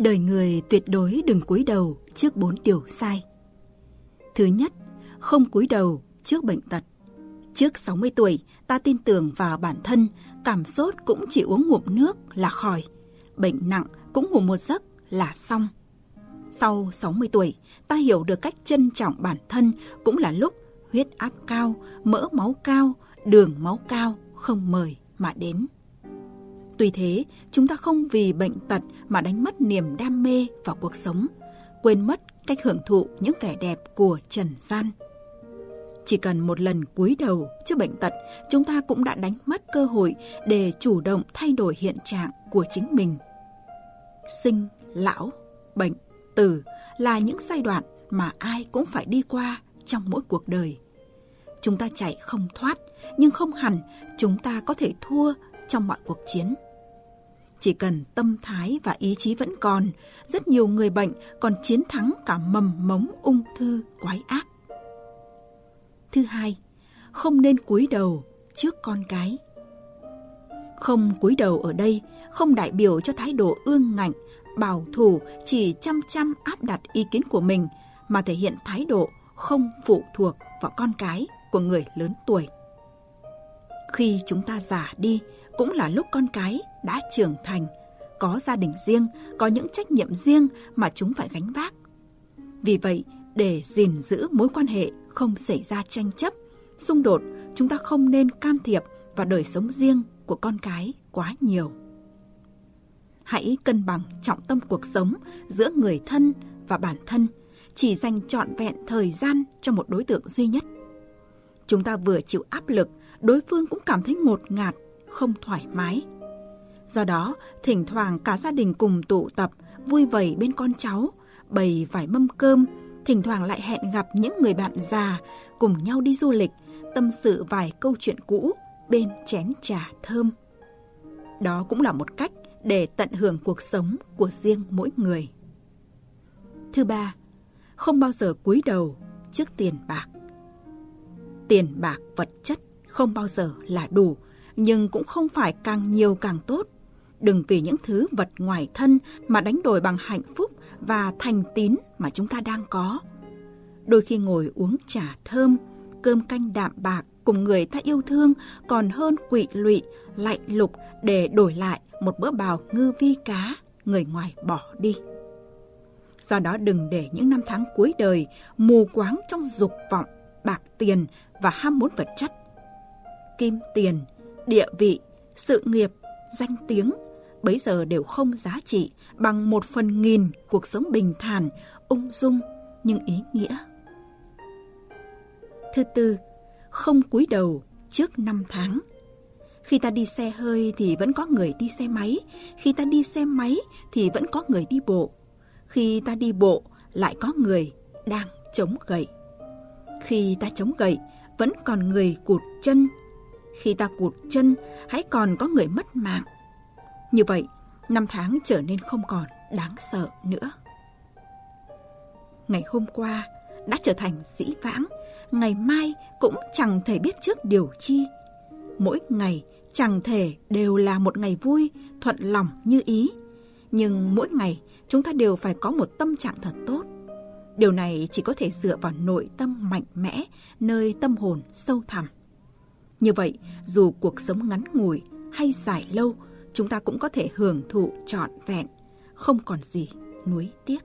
Đời người tuyệt đối đừng cúi đầu trước bốn điều sai. Thứ nhất, không cúi đầu trước bệnh tật. Trước 60 tuổi, ta tin tưởng vào bản thân, cảm sốt cũng chỉ uống ngụm nước là khỏi. Bệnh nặng cũng ngủ một giấc là xong. Sau 60 tuổi, ta hiểu được cách trân trọng bản thân cũng là lúc huyết áp cao, mỡ máu cao, đường máu cao không mời mà đến. Tuy thế, chúng ta không vì bệnh tật mà đánh mất niềm đam mê vào cuộc sống, quên mất cách hưởng thụ những vẻ đẹp của trần gian. Chỉ cần một lần cúi đầu trước bệnh tật, chúng ta cũng đã đánh mất cơ hội để chủ động thay đổi hiện trạng của chính mình. Sinh, lão, bệnh, tử là những giai đoạn mà ai cũng phải đi qua trong mỗi cuộc đời. Chúng ta chạy không thoát, nhưng không hẳn chúng ta có thể thua trong mọi cuộc chiến. Chỉ cần tâm thái và ý chí vẫn còn, rất nhiều người bệnh còn chiến thắng cả mầm mống ung thư quái ác. Thứ hai, không nên cúi đầu trước con cái. Không cúi đầu ở đây không đại biểu cho thái độ ương ngạnh, bảo thủ chỉ chăm chăm áp đặt ý kiến của mình mà thể hiện thái độ không phụ thuộc vào con cái của người lớn tuổi. Khi chúng ta già đi cũng là lúc con cái đã trưởng thành, có gia đình riêng, có những trách nhiệm riêng mà chúng phải gánh vác. Vì vậy, để gìn giữ mối quan hệ không xảy ra tranh chấp, xung đột, chúng ta không nên can thiệp vào đời sống riêng của con cái quá nhiều. Hãy cân bằng trọng tâm cuộc sống giữa người thân và bản thân, chỉ dành trọn vẹn thời gian cho một đối tượng duy nhất. Chúng ta vừa chịu áp lực, đối phương cũng cảm thấy ngột ngạt, không thoải mái. Do đó, thỉnh thoảng cả gia đình cùng tụ tập, vui vầy bên con cháu, bày vài mâm cơm, thỉnh thoảng lại hẹn gặp những người bạn già, cùng nhau đi du lịch, tâm sự vài câu chuyện cũ bên chén trà thơm. Đó cũng là một cách để tận hưởng cuộc sống của riêng mỗi người. Thứ ba, không bao giờ cúi đầu trước tiền bạc. Tiền bạc vật chất không bao giờ là đủ, nhưng cũng không phải càng nhiều càng tốt. Đừng vì những thứ vật ngoài thân mà đánh đổi bằng hạnh phúc và thành tín mà chúng ta đang có. Đôi khi ngồi uống trà thơm, cơm canh đạm bạc cùng người ta yêu thương còn hơn quỵ lụy, lạnh lục để đổi lại một bữa bào ngư vi cá người ngoài bỏ đi. Do đó đừng để những năm tháng cuối đời mù quáng trong dục vọng, bạc tiền và ham muốn vật chất. Kim tiền, địa vị, sự nghiệp, danh tiếng bấy giờ đều không giá trị bằng một phần nghìn cuộc sống bình thản, ung dung nhưng ý nghĩa. Thứ tư, không cúi đầu trước năm tháng. Khi ta đi xe hơi thì vẫn có người đi xe máy, khi ta đi xe máy thì vẫn có người đi bộ. Khi ta đi bộ lại có người đang chống gậy. Khi ta chống gậy vẫn còn người cụt chân. Khi ta cụt chân hãy còn có người mất mạng. Như vậy, năm tháng trở nên không còn đáng sợ nữa. Ngày hôm qua đã trở thành dĩ vãng, ngày mai cũng chẳng thể biết trước điều chi. Mỗi ngày chẳng thể đều là một ngày vui, thuận lòng như ý. Nhưng mỗi ngày chúng ta đều phải có một tâm trạng thật tốt. Điều này chỉ có thể dựa vào nội tâm mạnh mẽ, nơi tâm hồn sâu thẳm. Như vậy, dù cuộc sống ngắn ngủi hay dài lâu, chúng ta cũng có thể hưởng thụ trọn vẹn, không còn gì nuối tiếc.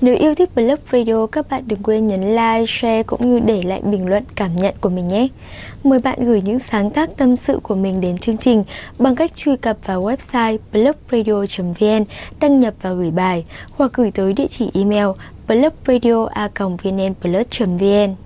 Nếu yêu thích Blog Radio, các bạn đừng quên nhấn like, share cũng như để lại bình luận cảm nhận của mình nhé. Mời bạn gửi những sáng tác tâm sự của mình đến chương trình bằng cách truy cập vào website blogradio.vn, đăng nhập và gửi bài hoặc gửi tới địa chỉ email blogradio.vnplus.vn.